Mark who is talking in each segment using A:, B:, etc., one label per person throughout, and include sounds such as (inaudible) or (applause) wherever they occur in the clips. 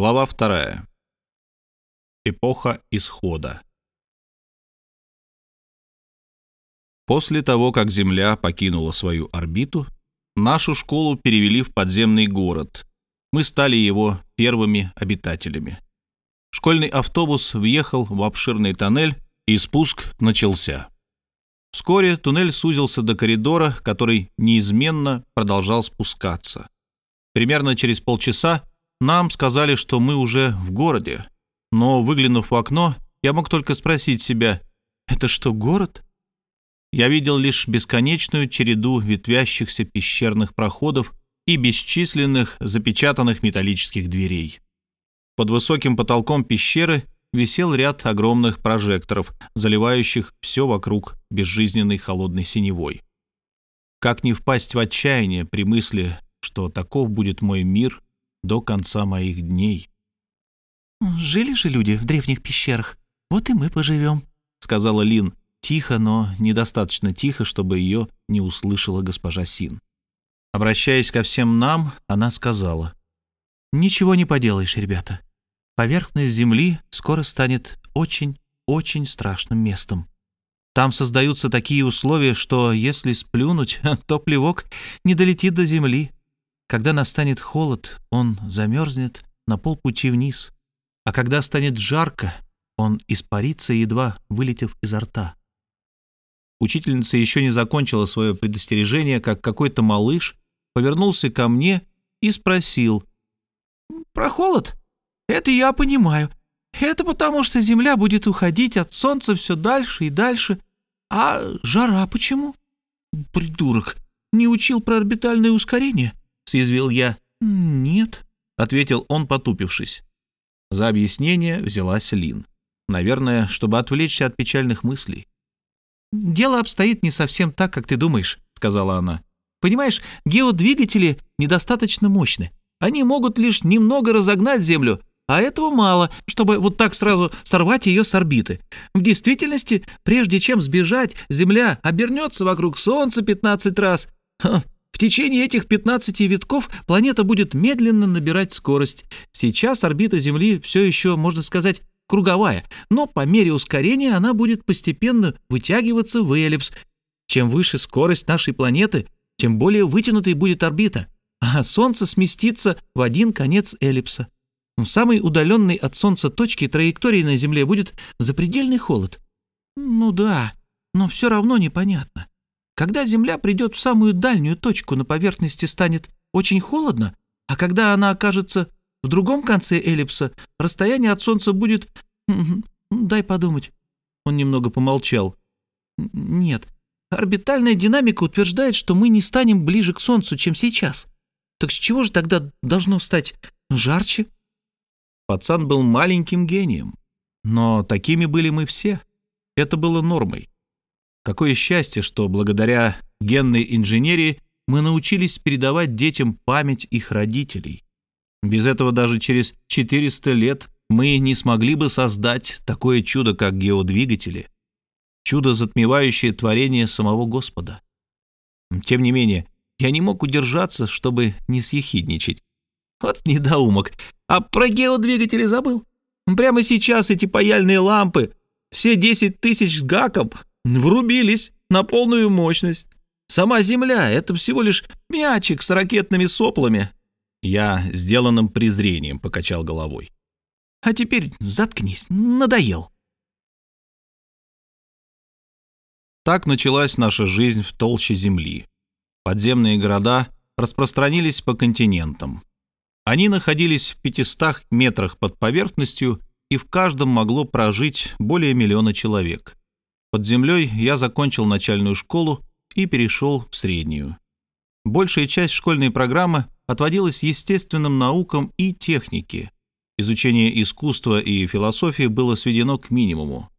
A: Глава вторая. Эпоха исхода. После того, как Земля покинула свою орбиту, нашу школу перевели в подземный город. Мы стали его первыми обитателями. Школьный автобус въехал в обширный тоннель, и спуск начался. Вскоре туннель сузился до коридора, который неизменно продолжал спускаться. Примерно через полчаса нам сказали, что мы уже в городе, но, выглянув в окно, я мог только спросить себя, «Это что, город?» Я видел лишь бесконечную череду ветвящихся пещерных проходов и бесчисленных запечатанных металлических дверей. Под высоким потолком пещеры висел ряд огромных прожекторов, заливающих все вокруг безжизненной холодной синевой. Как не впасть в отчаяние при мысли, что таков будет мой мир до конца моих дней.
B: «Жили же люди в древних пещерах, вот и мы поживем», — сказала Лин, тихо, но недостаточно тихо, чтобы ее не услышала госпожа Син. Обращаясь ко всем нам, она сказала, «Ничего не поделаешь, ребята. Поверхность Земли скоро станет очень-очень страшным местом. Там создаются такие условия, что если сплюнуть, (laughs) то плевок не долетит до Земли. Когда настанет холод, он замерзнет на полпути вниз, а когда станет жарко, он испарится, едва вылетев изо рта. Учительница еще не закончила свое предостережение, как какой-то малыш повернулся ко мне и спросил. «Про холод? Это я понимаю. Это потому, что Земля будет уходить от Солнца все дальше и дальше. А жара почему?» «Придурок, не учил про орбитальное ускорение?» Съязвил я. «Нет», — ответил он, потупившись. За объяснение взялась Лин. Наверное, чтобы отвлечься от печальных мыслей. «Дело обстоит не совсем так, как ты думаешь», — сказала она. «Понимаешь, геодвигатели недостаточно мощны. Они могут лишь немного разогнать Землю, а этого мало, чтобы вот так сразу сорвать ее с орбиты. В действительности, прежде чем сбежать, Земля обернется вокруг Солнца 15 раз. В течение этих 15 витков планета будет медленно набирать скорость. Сейчас орбита Земли все еще, можно сказать, круговая, но по мере ускорения она будет постепенно вытягиваться в эллипс. Чем выше скорость нашей планеты, тем более вытянутой будет орбита, а Солнце сместится в один конец эллипса. В самой удаленной от Солнца точке траектории на Земле будет запредельный холод. Ну да, но все равно непонятно. Когда Земля придет в самую дальнюю точку на поверхности станет очень холодно, а когда она окажется в другом конце эллипса, расстояние от Солнца будет... Дай подумать. Он немного помолчал. Нет, орбитальная динамика утверждает, что мы не станем ближе к Солнцу, чем сейчас. Так с чего же тогда должно стать жарче? Пацан был маленьким гением. Но такими были мы все. Это было нормой. Какое счастье, что благодаря генной инженерии мы научились передавать детям память их родителей. Без этого даже через 400 лет мы не смогли бы создать такое чудо, как геодвигатели. Чудо, затмевающее творение самого Господа. Тем не менее, я не мог удержаться, чтобы не съехидничать. Вот недоумок. А про геодвигатели забыл? Прямо сейчас эти паяльные лампы, все 10 тысяч с гаком, Врубились на полную мощность. Сама Земля — это всего лишь мячик с ракетными соплами. Я сделанным презрением покачал головой. А теперь заткнись, надоел. Так началась наша жизнь в толще Земли. Подземные города распространились по континентам. Они находились в 500 метрах под поверхностью, и в каждом могло прожить более миллиона человек. Под землей я закончил начальную школу и перешел в среднюю. Большая часть школьной программы отводилась естественным наукам и технике. Изучение искусства и философии было сведено к минимуму.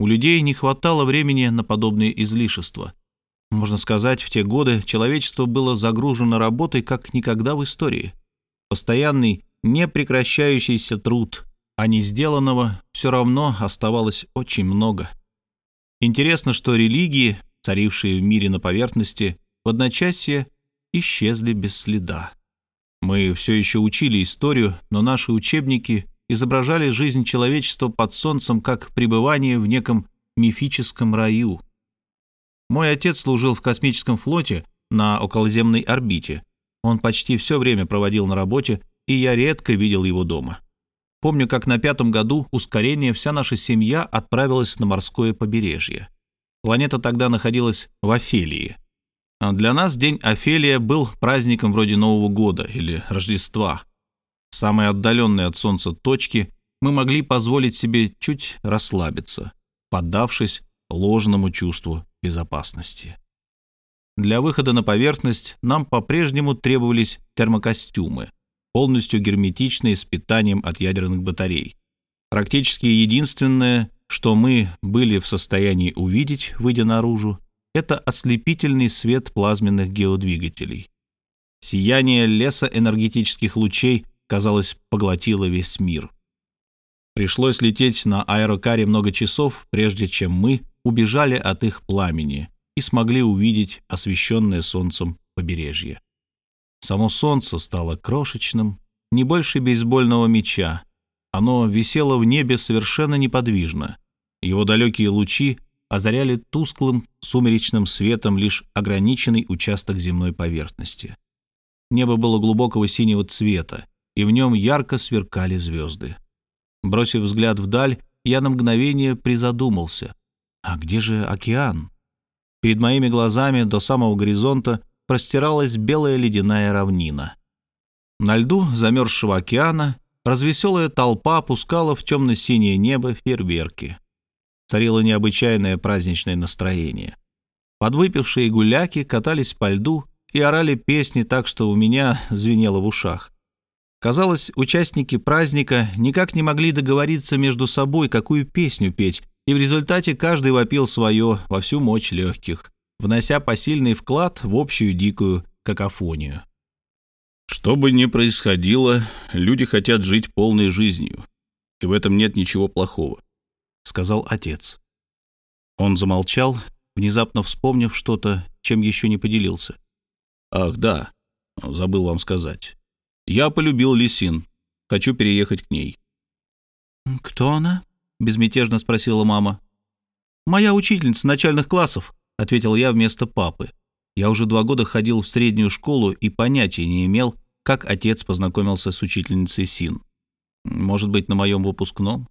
B: У людей не хватало времени на подобные излишества. Можно сказать, в те годы человечество было загружено работой как никогда в истории. Постоянный, непрекращающийся труд, а не сделанного все равно оставалось очень много. Интересно, что религии, царившие в мире на поверхности, в одночасье исчезли без следа. Мы все еще учили историю, но наши учебники изображали жизнь человечества под солнцем как пребывание в неком мифическом раю. Мой отец служил в космическом флоте на околоземной орбите. Он почти все время проводил на работе, и я редко видел его дома. Помню, как на пятом году ускорения вся наша семья отправилась на морское побережье. Планета тогда находилась в Офелии. А для нас день Офелия был праздником вроде Нового года или Рождества. В самой отдаленной от Солнца точке мы могли позволить себе чуть расслабиться, поддавшись ложному чувству безопасности. Для выхода на поверхность нам по-прежнему требовались термокостюмы, полностью герметичные с питанием от ядерных батарей. Практически единственное, что мы были в состоянии увидеть, выйдя наружу, это ослепительный свет плазменных геодвигателей. Сияние леса энергетических лучей, казалось, поглотило весь мир. Пришлось лететь на аэрокаре много часов, прежде чем мы убежали от их пламени и смогли увидеть освещенное солнцем побережье. Само солнце стало крошечным, не больше бейсбольного мяча. Оно висело в небе совершенно неподвижно. Его далекие лучи озаряли тусклым сумеречным светом лишь ограниченный участок земной поверхности. Небо было глубокого синего цвета, и в нем ярко сверкали звезды. Бросив взгляд вдаль, я на мгновение призадумался. А где же океан? Перед моими глазами до самого горизонта простиралась белая ледяная равнина. На льду замерзшего океана развеселая толпа опускала в темно-синее небо фейерверки царило необычайное праздничное настроение. Подвыпившие гуляки катались по льду и орали песни так, что у меня звенело в ушах. Казалось, участники праздника никак не могли договориться между собой, какую песню петь, и в результате каждый вопил свое во всю мощь легких, внося посильный вклад в общую дикую какофонию. Что бы ни происходило, люди хотят жить полной жизнью, и в этом нет ничего плохого. — сказал отец. Он замолчал, внезапно вспомнив что-то, чем еще не поделился. «Ах, да, забыл вам сказать. Я полюбил Лисин. Хочу переехать к ней».
C: «Кто она?» — безмятежно спросила мама. «Моя учительница начальных классов», — ответил я вместо папы. Я уже два года ходил в среднюю школу и понятия не имел, как отец познакомился с учительницей Син. Может быть, на моем выпускном?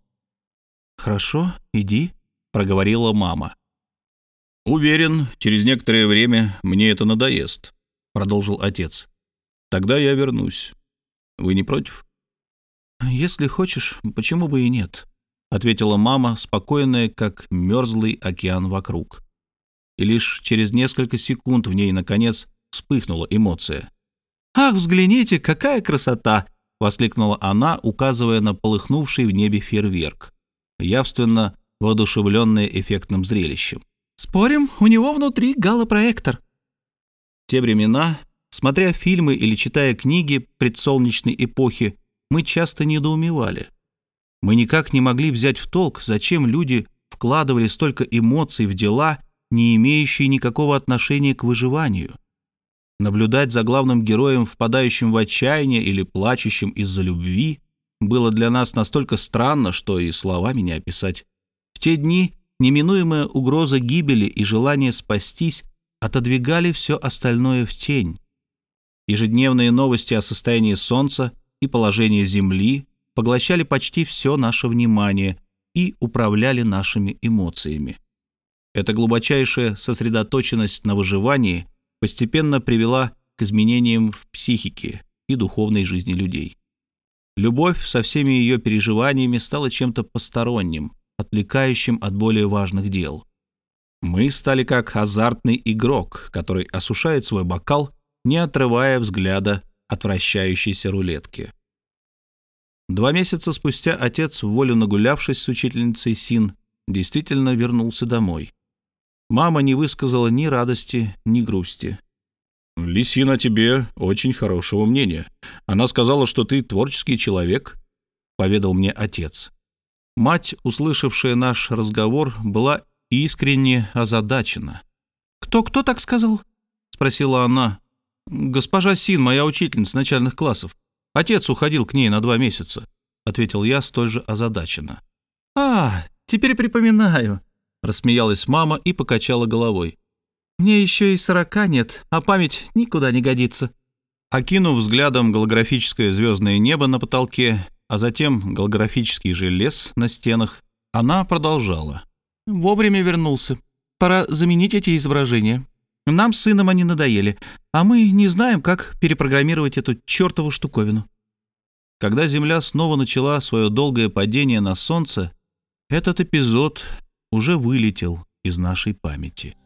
C: «Хорошо, иди», — проговорила мама.
B: «Уверен, через некоторое время мне это надоест», — продолжил отец. «Тогда я вернусь. Вы не против?»
C: «Если хочешь, почему бы и нет», — ответила мама, спокойная, как мерзлый океан вокруг. И лишь через несколько секунд в ней, наконец, вспыхнула эмоция. «Ах, взгляните, какая красота!» — воскликнула она, указывая на полыхнувший в небе фейерверк явственно воодушевленные эффектным зрелищем. «Спорим, у него внутри галлопроектор». В те времена, смотря фильмы или читая книги предсолнечной эпохи, мы часто недоумевали. Мы никак не могли взять в толк, зачем люди вкладывали столько эмоций в дела, не имеющие никакого отношения к выживанию. Наблюдать за главным героем, впадающим в отчаяние или плачущим из-за любви, было для нас настолько странно, что и словами не описать. В те дни неминуемая угроза гибели и желание спастись отодвигали все остальное в тень. Ежедневные новости о состоянии Солнца и положении Земли поглощали почти все наше внимание и управляли нашими эмоциями. Эта глубочайшая сосредоточенность на выживании постепенно привела к изменениям в психике и духовной жизни людей. Любовь со всеми ее переживаниями стала чем-то посторонним, отвлекающим от более важных дел. Мы стали как азартный игрок, который осушает свой бокал, не отрывая взгляда от вращающейся рулетки. Два месяца спустя отец, волю нагулявшись с учительницей Син, действительно вернулся домой. Мама не высказала ни радости, ни грусти.
B: Лисина тебе очень хорошего мнения. Она сказала, что ты творческий человек», — поведал мне отец.
C: Мать, услышавшая наш разговор, была искренне озадачена. «Кто-кто так сказал?» — спросила она.
B: «Госпожа Син, моя учительница начальных классов. Отец уходил к ней на два месяца», — ответил я столь же озадаченно.
C: «А, теперь припоминаю», — рассмеялась мама и покачала головой. «Мне еще и сорока нет, а память никуда не годится».
B: Окинув взглядом голографическое звездное небо на потолке, а затем голографический же лес на стенах, она продолжала.
C: «Вовремя вернулся. Пора заменить эти изображения. Нам с сыном они надоели, а мы не знаем, как перепрограммировать эту чертову штуковину».
B: Когда Земля снова начала свое долгое падение на Солнце, этот эпизод уже вылетел из нашей памяти.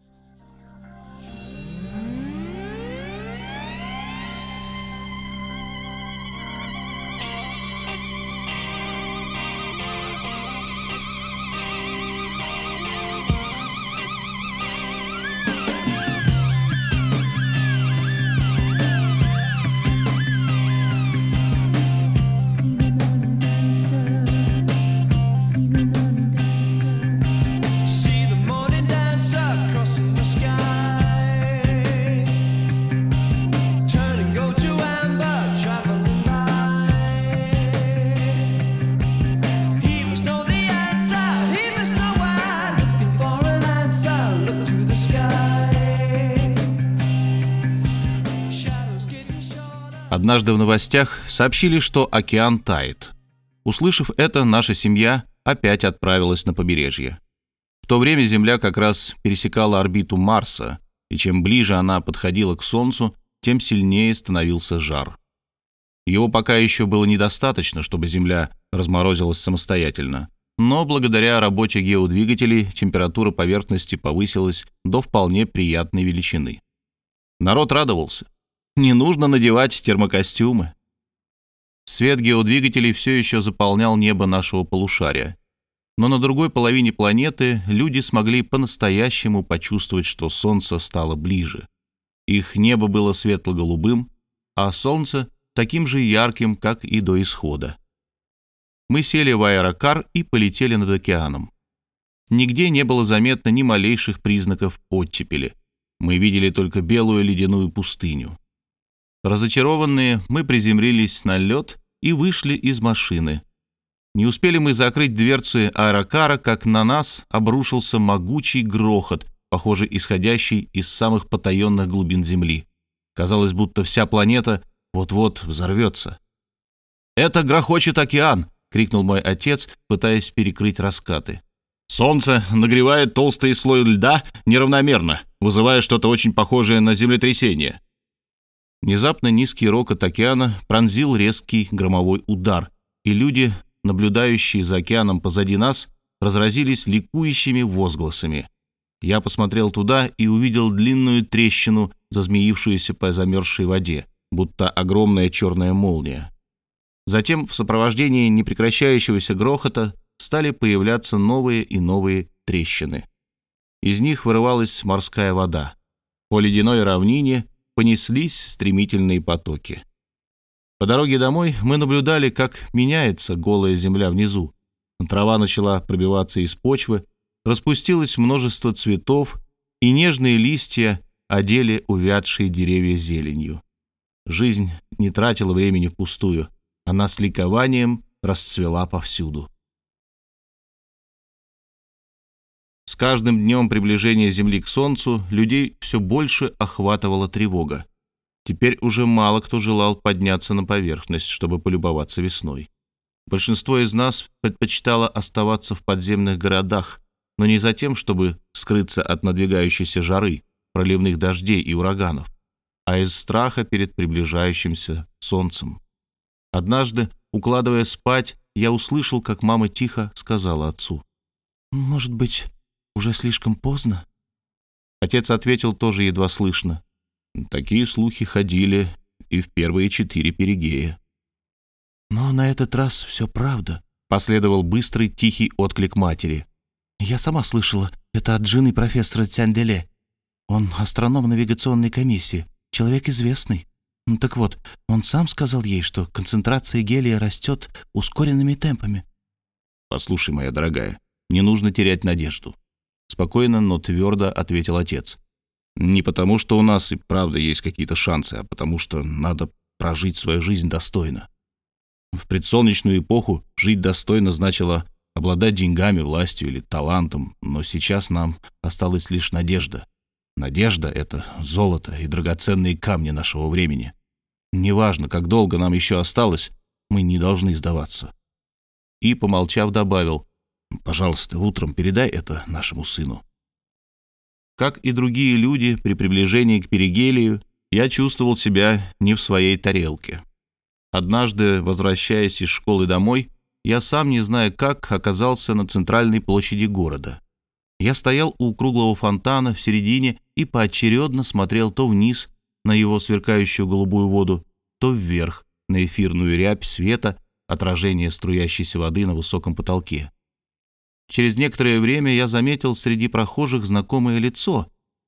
B: Однажды в новостях сообщили, что океан тает. Услышав это, наша семья опять отправилась на побережье. В то время Земля как раз пересекала орбиту Марса, и чем ближе она подходила к Солнцу, тем сильнее становился жар. Его пока еще было недостаточно, чтобы Земля разморозилась самостоятельно, но благодаря работе геодвигателей температура поверхности повысилась до вполне приятной величины. Народ радовался. Не нужно надевать термокостюмы. Свет геодвигателей все еще заполнял небо нашего полушария. Но на другой половине планеты люди смогли по-настоящему почувствовать, что Солнце стало ближе. Их небо было светло-голубым, а Солнце таким же ярким, как и до исхода. Мы сели в аэрокар и полетели над океаном. Нигде не было заметно ни малейших признаков оттепели. Мы видели только белую ледяную пустыню. Разочарованные, мы приземлились на лед и вышли из машины. Не успели мы закрыть дверцы аэрокара, как на нас обрушился могучий грохот, похоже, исходящий из самых потаенных глубин Земли. Казалось, будто вся планета вот-вот взорвется. «Это грохочет океан!» — крикнул мой отец, пытаясь перекрыть раскаты. «Солнце нагревает толстый слой льда неравномерно, вызывая что-то очень похожее на землетрясение. Внезапно низкий рокот океана пронзил резкий громовой удар, и люди, наблюдающие за океаном позади нас, разразились ликующими возгласами. Я посмотрел туда и увидел длинную трещину, зазмеившуюся по замерзшей воде, будто огромная черная молния. Затем, в сопровождении непрекращающегося грохота, стали появляться новые и новые трещины. Из них вырывалась морская вода. По ледяной равнине понеслись стремительные потоки. По дороге домой мы наблюдали, как меняется голая земля внизу. Трава начала пробиваться из почвы, распустилось множество цветов, и нежные листья одели увядшие деревья зеленью. Жизнь не тратила времени впустую, она с ликованием расцвела повсюду. С каждым днем приближения Земли к Солнцу людей все больше охватывала тревога. Теперь уже мало кто желал подняться на поверхность, чтобы полюбоваться весной. Большинство из нас предпочитало оставаться в подземных городах, но не за тем, чтобы скрыться от надвигающейся жары, проливных дождей и ураганов, а из страха перед приближающимся солнцем. Однажды, укладывая спать, я услышал, как мама тихо сказала отцу. «Может быть, уже слишком поздно?» Отец ответил тоже едва слышно. Такие слухи ходили и в первые четыре перигея. «Но на этот раз все правда», — последовал быстрый тихий отклик матери. «Я сама слышала, это от жены профессора Цянделе. Он астроном навигационной комиссии, человек известный. Так вот, он сам сказал ей, что концентрация гелия растет ускоренными темпами». «Послушай, моя дорогая, не нужно терять надежду. Спокойно, но твердо ответил отец.
D: Не потому, что у нас и правда есть какие-то шансы, а потому что надо прожить свою жизнь достойно. В предсолнечную эпоху жить достойно значило обладать деньгами, властью или талантом, но сейчас нам осталась лишь надежда. Надежда — это золото и драгоценные камни нашего времени. Неважно, как долго нам еще осталось, мы не должны сдаваться. И, помолчав, добавил, «Пожалуйста, утром передай это нашему сыну». Как и другие люди, при приближении к Перигелию я чувствовал себя не в своей тарелке. Однажды, возвращаясь из школы домой, я сам, не зная как, оказался на центральной площади города. Я стоял у круглого фонтана в середине и поочередно смотрел то вниз на его сверкающую голубую воду, то вверх на эфирную рябь света, отражение струящейся воды на высоком потолке. Через некоторое время я заметил среди прохожих знакомое лицо.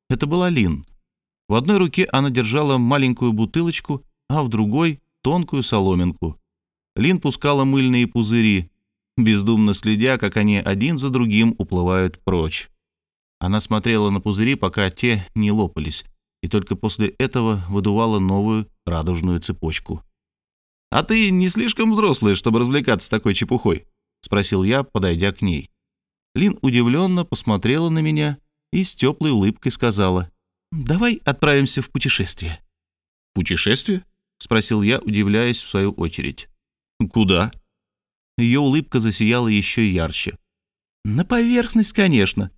D: Это была Лин. В одной руке она держала маленькую бутылочку, а в другой — тонкую соломинку. Лин пускала мыльные пузыри, бездумно следя, как они один за другим уплывают прочь. Она смотрела на пузыри, пока те не лопались, и только после этого выдувала новую радужную цепочку. «А ты не слишком взрослая, чтобы развлекаться такой чепухой?» — спросил я, подойдя к ней. Лин удивленно посмотрела на меня и с теплой улыбкой сказала, «Давай отправимся в путешествие». «Путешествие?»
B: — спросил я, удивляясь в свою очередь.
D: «Куда?»
B: Ее улыбка засияла еще ярче. «На поверхность, конечно».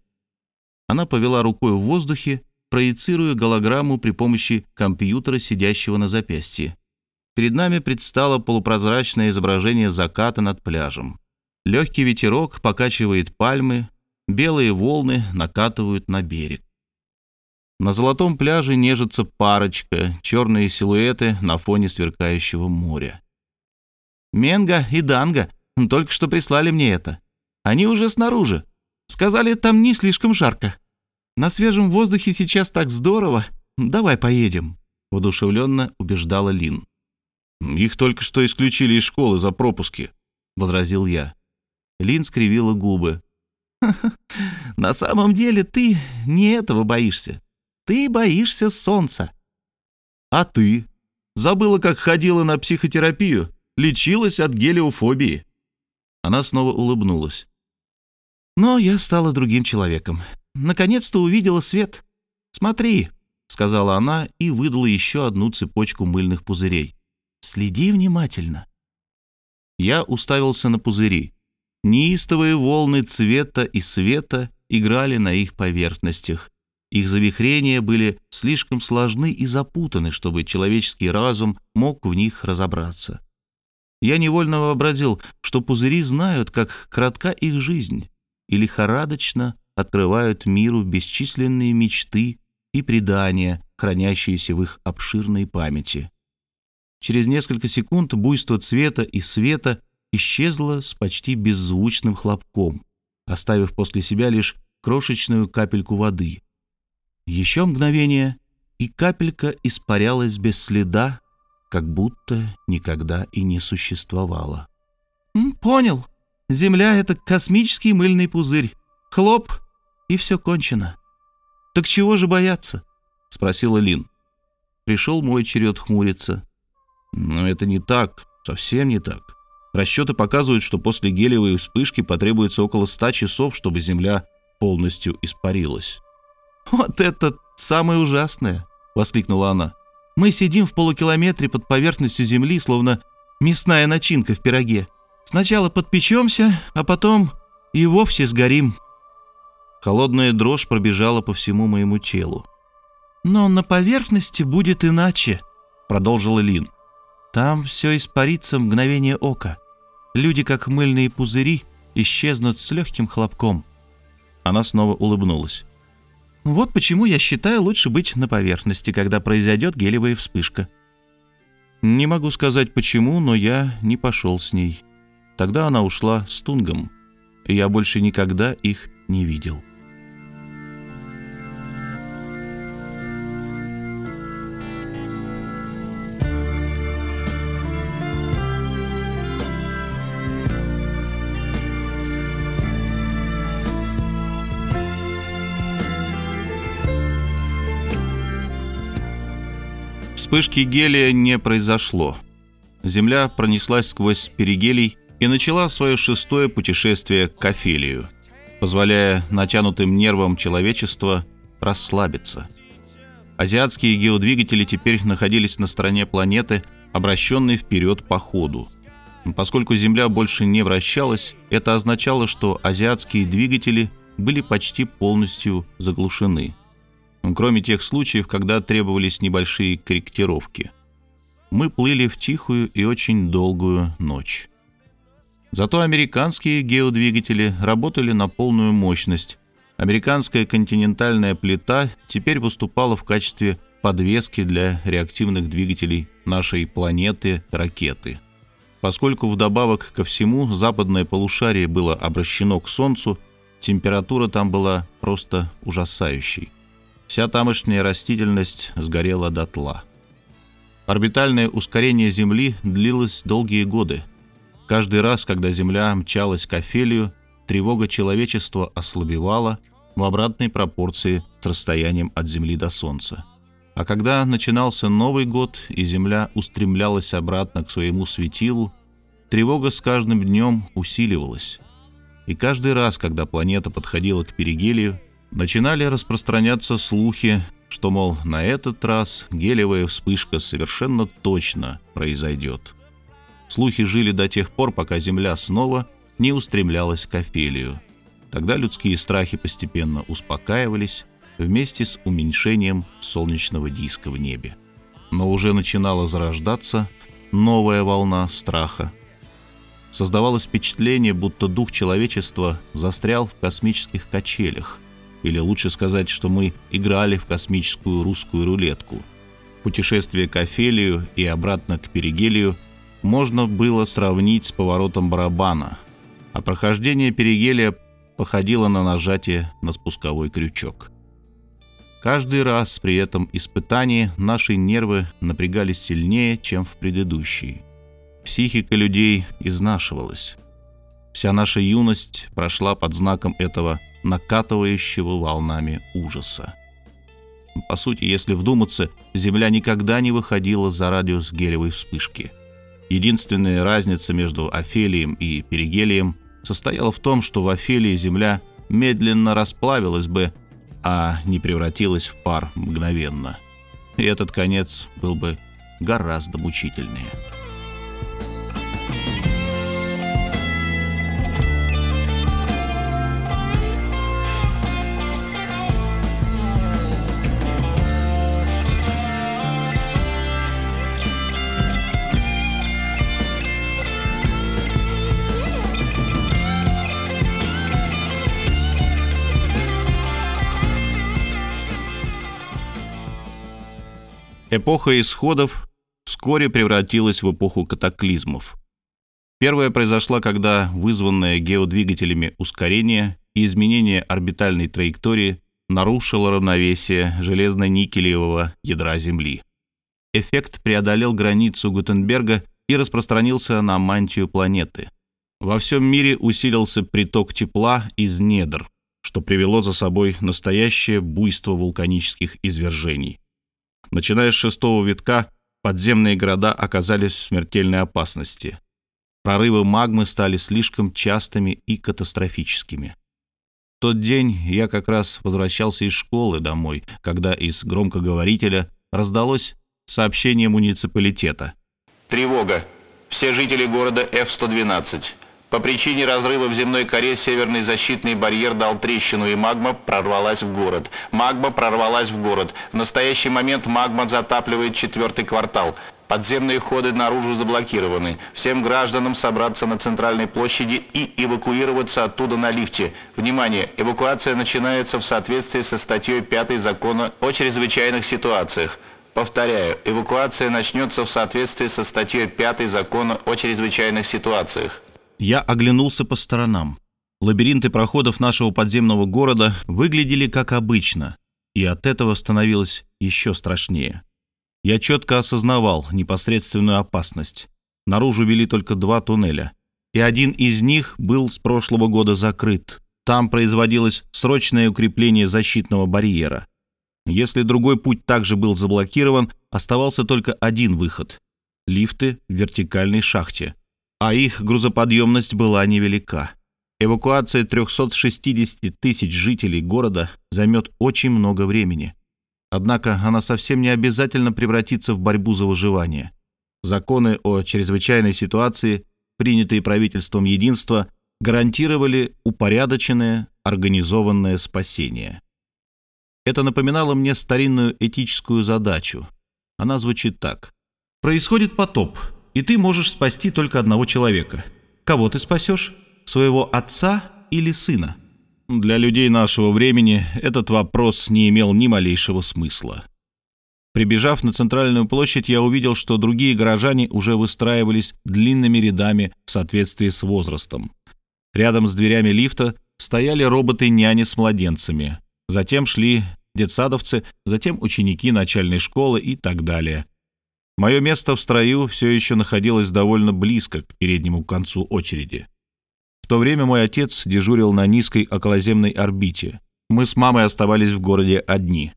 B: Она повела рукой в воздухе, проецируя голограмму при помощи компьютера, сидящего на запястье. Перед нами предстало полупрозрачное изображение заката над пляжем. Легкий ветерок покачивает пальмы, белые волны накатывают на берег. На золотом пляже нежится парочка, черные силуэты на фоне сверкающего моря. Менга и Данга только что прислали мне это. Они уже снаружи. Сказали, там не слишком жарко. На свежем воздухе сейчас так здорово. Давай поедем», — воодушевленно убеждала Лин.
D: «Их только что исключили из школы за пропуски», — возразил я.
B: Лин скривила губы. «На самом деле ты не этого боишься. Ты боишься солнца».
D: «А ты? Забыла, как ходила на психотерапию, лечилась от гелиофобии».
B: Она снова улыбнулась. «Но я стала другим человеком наконец-то увидела свет. Смотри», — сказала она и выдала еще одну цепочку мыльных пузырей. «Следи внимательно». Я уставился на пузыри. Неистовые волны цвета и света играли на их поверхностях. Их завихрения были слишком сложны и запутаны, чтобы человеческий разум мог в них разобраться. Я невольно вообразил, что пузыри знают, как кратка их жизнь, и лихорадочно открывают миру бесчисленные мечты и предания, хранящиеся в их обширной памяти. Через несколько секунд буйство цвета и света исчезло с почти беззвучным хлопком, оставив после себя лишь крошечную капельку воды. Еще мгновение, и капелька испарялась без следа, как будто никогда и не существовала. «Понял. Земля — это космический мыльный пузырь. Хлоп, и все кончено. «Так чего же бояться?» — спросила Лин. Пришел мой черед хмуриться.
D: «Но это не так, совсем не так. Расчеты показывают, что после гелиевой вспышки потребуется около ста часов, чтобы Земля полностью испарилась».
B: «Вот это самое ужасное!» — воскликнула она. «Мы сидим в полукилометре под поверхностью Земли, словно мясная начинка в пироге. Сначала подпечемся, а потом и вовсе сгорим». Холодная дрожь пробежала по всему моему телу. «Но на поверхности будет иначе», — продолжила Лин. «Там все испарится в мгновение ока. Люди, как мыльные пузыри, исчезнут с легким хлопком». Она снова улыбнулась. «Вот почему я считаю лучше быть на поверхности, когда произойдет гелевая вспышка». Не могу сказать почему, но я не пошел с ней. Тогда она ушла с Тунгом, и я больше никогда их не видел. Вспышки гелия не произошло. Земля пронеслась сквозь перигелий и начала свое шестое путешествие к Офелию, позволяя натянутым нервам человечества расслабиться. Азиатские геодвигатели теперь находились на стороне планеты, обращенной вперед по ходу. Поскольку Земля больше не вращалась, это означало, что азиатские двигатели были почти полностью заглушены. Кроме тех случаев, когда требовались небольшие корректировки. Мы плыли в тихую и очень долгую ночь. Зато американские геодвигатели работали на полную мощность. Американская континентальная плита теперь выступала в качестве подвески для реактивных двигателей нашей планеты ракеты. Поскольку вдобавок ко всему западное полушарие было обращено к Солнцу, температура там была просто ужасающей. Вся тамошняя растительность сгорела дотла. Орбитальное ускорение Земли длилось долгие годы – Каждый раз, когда Земля мчалась к Офелию, тревога человечества ослабевала в обратной пропорции с расстоянием от Земли до Солнца. А когда начинался Новый год и Земля устремлялась обратно к своему светилу, тревога с каждым днем усиливалась. И каждый раз, когда планета подходила к перигелию, начинали распространяться слухи, что, мол, на этот раз гелиевая вспышка совершенно точно произойдет. Слухи жили до тех пор, пока Земля снова не устремлялась к Офелию. Тогда людские страхи постепенно успокаивались вместе с уменьшением солнечного диска в небе. Но уже начинала зарождаться новая волна страха. Создавалось впечатление, будто дух человечества застрял в космических качелях. Или лучше сказать, что мы играли в космическую русскую рулетку. Путешествие к Офелию и обратно к Перигелию – можно было сравнить с поворотом барабана, а прохождение перигелия походило на нажатие на спусковой крючок. Каждый раз при этом испытании наши нервы напрягались сильнее, чем в предыдущие. Психика людей изнашивалась. Вся наша юность прошла под знаком этого накатывающего волнами ужаса. По сути, если вдуматься, Земля никогда не выходила за радиус гелевой вспышки – Единственная разница между Офелием и Перигелием состояла в том, что в Офелии Земля медленно расплавилась бы, а не превратилась в пар мгновенно. И этот конец был бы гораздо мучительнее. Эпоха исходов вскоре превратилась в эпоху катаклизмов. Первая произошла, когда вызванное геодвигателями ускорение и изменение орбитальной траектории нарушило равновесие железно-никелевого ядра Земли. Эффект преодолел границу Гутенберга и распространился на мантию планеты. Во всем мире усилился приток тепла из недр, что привело за собой настоящее буйство вулканических извержений. Начиная с шестого витка, подземные города оказались в смертельной опасности. Прорывы магмы стали слишком частыми и катастрофическими. В тот день я как раз возвращался из школы домой, когда из громкоговорителя раздалось сообщение муниципалитета.
E: «Тревога! Все жители города F-112. По причине разрыва в земной коре северный защитный барьер дал трещину, и магма прорвалась в город. Магма прорвалась в город. В настоящий момент магма затапливает четвертый квартал. Подземные ходы наружу заблокированы. Всем гражданам собраться на центральной площади и эвакуироваться оттуда на лифте. Внимание! Эвакуация начинается в соответствии со статьей 5 закона о чрезвычайных ситуациях. Повторяю, эвакуация начнется в соответствии со статьей 5 закона о чрезвычайных ситуациях.
B: Я оглянулся по сторонам. Лабиринты проходов нашего подземного города выглядели как обычно, и от этого становилось еще страшнее. Я четко осознавал непосредственную опасность. Наружу вели только два туннеля, и один из них был с прошлого года закрыт. Там производилось срочное укрепление защитного барьера. Если другой путь также был заблокирован, оставался только один выход — лифты в вертикальной шахте, а их грузоподъемность была невелика. Эвакуация 360 тысяч жителей города займет очень много времени. Однако она совсем не обязательно превратится в борьбу за выживание. Законы о чрезвычайной ситуации, принятые правительством единства, гарантировали упорядоченное, организованное спасение. Это напоминало мне старинную этическую задачу. Она звучит так. «Происходит потоп, и ты можешь спасти только одного человека. Кого ты спасешь? Своего отца или сына?» Для людей нашего времени этот вопрос не имел ни малейшего смысла. Прибежав на центральную площадь, я увидел, что другие горожане уже выстраивались длинными рядами в соответствии с возрастом. Рядом с дверями лифта стояли роботы-няни с младенцами. Затем шли детсадовцы, затем ученики начальной школы и так далее. Мое место в строю все еще находилось довольно близко к переднему концу очереди. В то время мой отец дежурил на низкой околоземной орбите. Мы с мамой оставались в городе одни.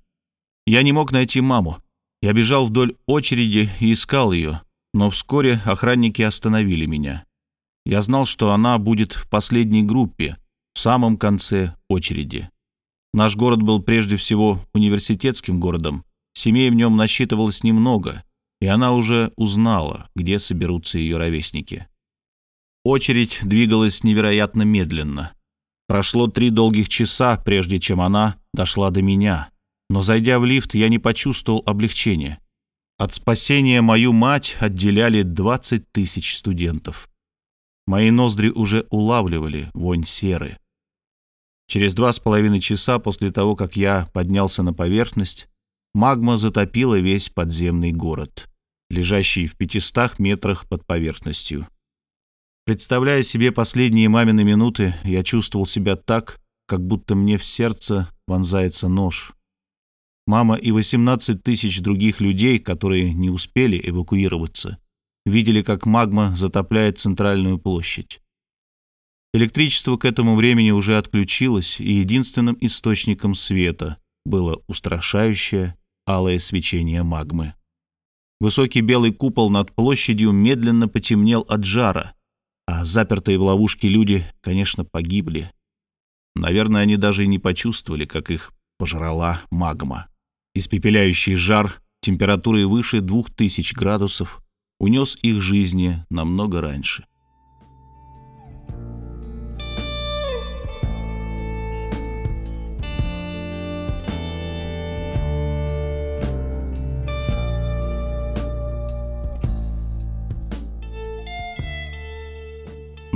B: Я не мог найти маму. Я бежал вдоль очереди и искал ее, но вскоре охранники остановили меня. Я знал, что она будет в последней группе, в самом конце очереди. Наш город был прежде всего университетским городом. Семей в нем насчитывалось немного, и она уже узнала, где соберутся ее ровесники. Очередь двигалась невероятно медленно. Прошло три долгих часа, прежде чем она дошла до меня. Но зайдя в лифт, я не почувствовал облегчения. От спасения мою мать отделяли 20 тысяч студентов. Мои ноздри уже улавливали вонь серы. Через два с половиной часа после того, как я поднялся на поверхность, магма затопила весь подземный город, лежащий в пятистах метрах под поверхностью. Представляя себе последние мамины минуты, я чувствовал себя так, как будто мне в сердце вонзается нож. Мама и 18 тысяч других людей, которые не успели эвакуироваться, видели, как магма затопляет центральную площадь. Электричество к этому времени уже отключилось, и единственным источником света было устрашающее алое свечение магмы. Высокий белый купол над площадью медленно потемнел от жара, а запертые в ловушке люди, конечно, погибли. Наверное, они даже и не почувствовали, как их пожрала магма. Испепеляющий жар температурой выше двух тысяч градусов унес их жизни намного раньше.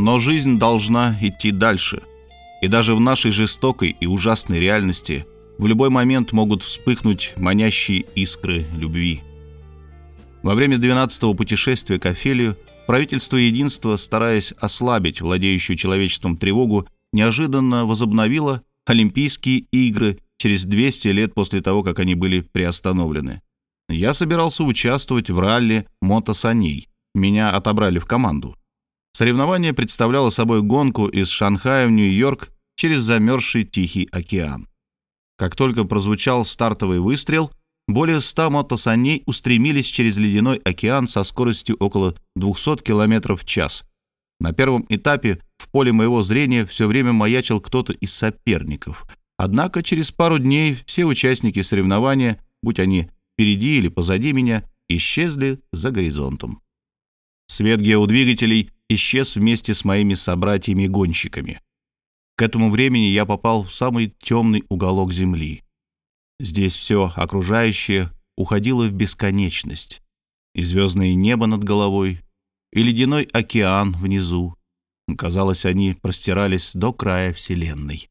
B: Но жизнь должна идти дальше. И даже в нашей жестокой и ужасной реальности в любой момент могут вспыхнуть манящие искры любви. Во время 12-го путешествия к Офелию правительство Единства, стараясь ослабить владеющую человечеством тревогу, неожиданно возобновило Олимпийские игры через 200 лет после того, как они были приостановлены. Я собирался участвовать в ралли мотосаней. Меня отобрали в команду. Соревнование представляло собой гонку из Шанхая в Нью-Йорк через замерзший Тихий океан. Как только прозвучал стартовый выстрел, более 100 мотосаней устремились через ледяной океан со скоростью около 200 км в час. На первом этапе в поле моего зрения все время маячил кто-то из соперников. Однако через пару дней все участники соревнования, будь они впереди или позади меня, исчезли за горизонтом. Свет геодвигателей исчез вместе с моими собратьями-гонщиками. К этому времени я попал в самый темный уголок Земли. Здесь все окружающее уходило в бесконечность. И звездное небо над головой, и ледяной океан внизу. Казалось, они простирались до края Вселенной.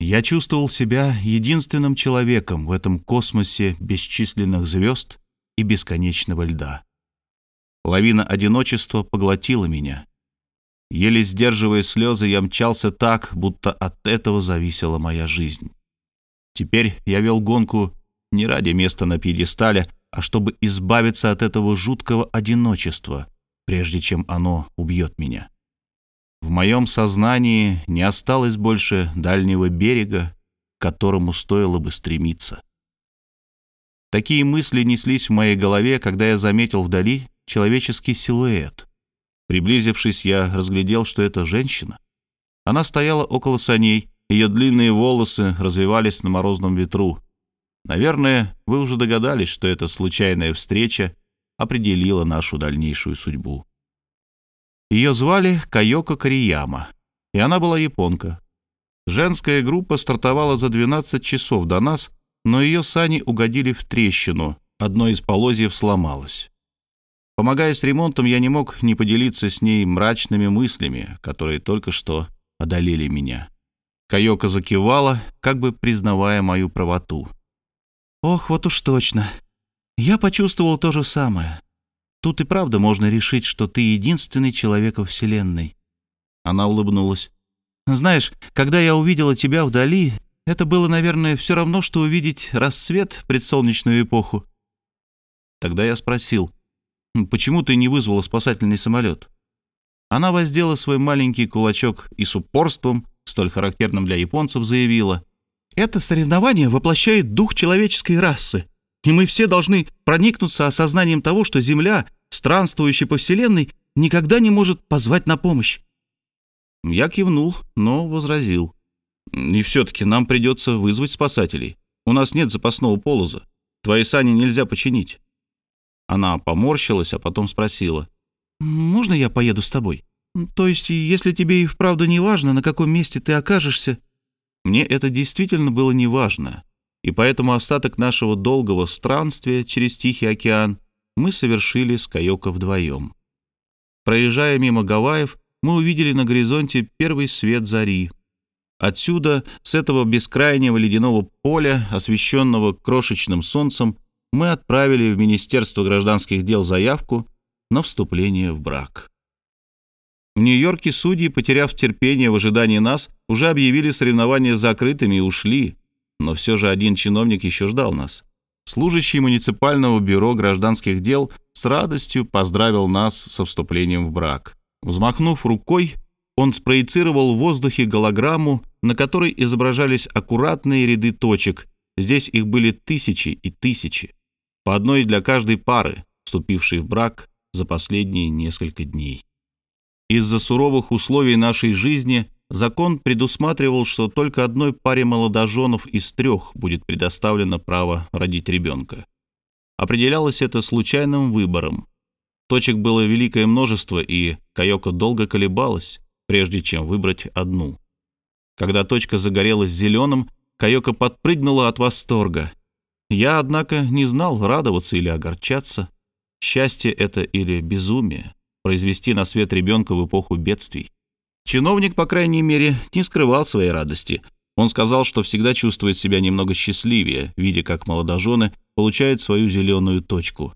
B: Я чувствовал себя единственным человеком в этом космосе бесчисленных звезд и бесконечного льда. Лавина одиночества поглотила меня. Еле сдерживая слезы, я мчался так, будто от этого зависела моя жизнь. Теперь я вел гонку не ради места на пьедестале, а чтобы избавиться от этого жуткого одиночества, прежде чем оно убьет меня. В моем сознании не осталось больше дальнего берега, к которому стоило бы стремиться.
F: Такие мысли неслись в моей голове, когда я заметил вдали человеческий силуэт. Приблизившись, я разглядел, что это женщина. Она стояла около саней, ее длинные волосы развивались на морозном ветру. Наверное, вы уже догадались, что эта случайная встреча определила нашу дальнейшую судьбу. Ее звали Кайоко Корияма, и она была японка. Женская группа стартовала за 12 часов до нас, но ее сани угодили в трещину, одно из полозьев сломалось. Помогая с ремонтом, я не мог не поделиться с ней мрачными мыслями, которые только что одолели меня. Кайока закивала, как бы признавая мою правоту.
B: «Ох, вот уж точно. Я почувствовал то же самое. Тут и правда можно решить, что ты единственный человек во Вселенной». Она улыбнулась. «Знаешь, когда я увидела тебя вдали, это было, наверное, все равно, что увидеть рассвет в предсолнечную эпоху». Тогда я спросил, Почему ты не вызвала спасательный самолет?» Она воздела свой маленький кулачок и с упорством, столь характерным для японцев, заявила. «Это соревнование воплощает дух человеческой расы, и мы все должны проникнуться осознанием того, что Земля, странствующая по Вселенной, никогда не может позвать на помощь». Я кивнул, но возразил. «И все-таки нам придется вызвать спасателей. У нас нет запасного полоза. Твои сани нельзя починить». Она поморщилась, а потом спросила. «Можно я поеду с тобой? То есть, если тебе и вправду не важно, на каком месте ты окажешься...» Мне это действительно было не важно, и поэтому остаток нашего долгого странствия через Тихий океан мы совершили с Кайоко вдвоем. Проезжая мимо Гавайев, мы увидели на горизонте первый свет зари. Отсюда, с этого бескрайнего ледяного поля, освещенного крошечным солнцем, мы отправили в Министерство гражданских дел заявку на вступление в брак. В Нью-Йорке судьи, потеряв терпение в ожидании нас, уже объявили соревнования закрытыми и ушли, но все же один чиновник еще ждал нас. Служащий муниципального бюро гражданских дел с радостью поздравил нас со вступлением в брак. Взмахнув рукой, он спроецировал в воздухе голограмму, на которой изображались аккуратные ряды точек. Здесь их были тысячи и тысячи по одной для каждой пары, вступившей в брак за последние несколько дней. Из-за суровых условий нашей жизни закон предусматривал, что только одной паре молодоженов из трех будет предоставлено право родить ребенка. Определялось это случайным выбором. Точек было великое множество, и Кайоко долго колебалась, прежде чем выбрать одну. Когда точка загорелась зеленым, Кайоко подпрыгнула от восторга. Я, однако, не знал, радоваться или огорчаться. Счастье это или безумие — произвести на свет ребенка в эпоху бедствий. Чиновник, по крайней мере, не скрывал своей радости. Он сказал, что всегда чувствует себя немного счастливее, видя, как молодожены получают свою зеленую точку.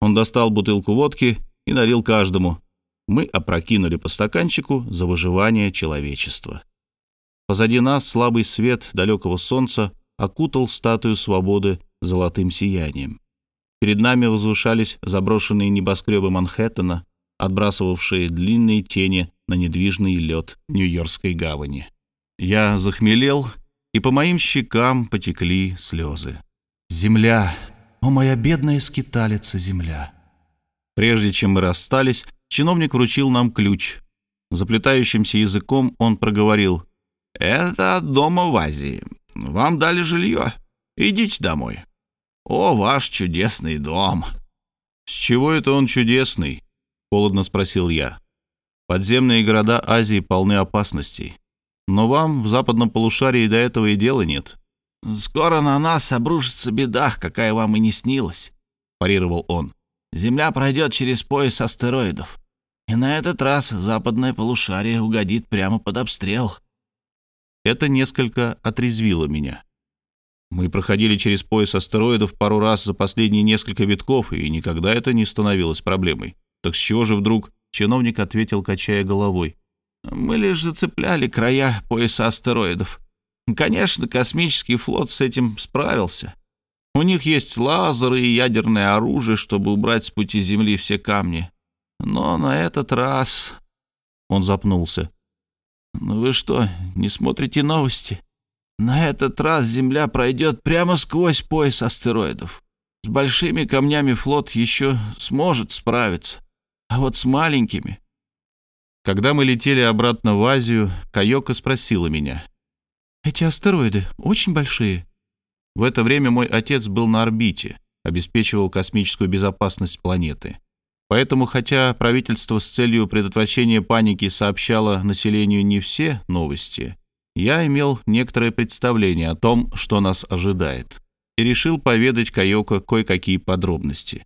B: Он достал бутылку водки и налил каждому. Мы опрокинули по стаканчику за выживание человечества. Позади нас слабый свет далекого солнца окутал статую свободы золотым сиянием. Перед нами возвышались заброшенные небоскребы Манхэттена, отбрасывавшие длинные тени на недвижный лед Нью-Йоркской гавани. Я захмелел, и по моим щекам потекли слезы. «Земля! О, моя бедная скиталица земля!» Прежде чем мы расстались, чиновник вручил нам ключ. Заплетающимся языком он проговорил. «Это от дома в Азии. Вам дали жилье. Идите домой. О, ваш чудесный дом!» «С чего это он чудесный?» — холодно спросил я. «Подземные города Азии полны опасностей. Но вам в западном полушарии до этого и дела нет». «Скоро на нас обрушится беда, какая вам и не снилась», — парировал он. «Земля пройдет через пояс астероидов, и на этот раз западное полушарие угодит прямо под обстрел». Это несколько отрезвило меня. Мы проходили через пояс астероидов пару раз за последние несколько витков, и никогда это не становилось проблемой. Так с чего же вдруг? Чиновник ответил, качая головой. Мы лишь зацепляли края пояса астероидов. Конечно, космический флот с этим справился. У них есть лазеры и ядерное оружие, чтобы убрать с пути Земли все камни. Но на этот раз... Он запнулся. «Ну вы что, не смотрите новости? На этот раз Земля пройдет прямо сквозь пояс астероидов.
C: С большими камнями флот еще сможет справиться, а вот с маленькими...
B: Когда мы летели обратно в Азию, Кайока спросила меня.
C: «Эти астероиды очень большие?»
B: В это время мой отец был на орбите, обеспечивал космическую безопасность планеты. Поэтому, хотя правительство с целью предотвращения паники сообщало населению не все новости, я имел некоторое представление о том, что нас ожидает, и решил поведать Кайоко кое-какие подробности.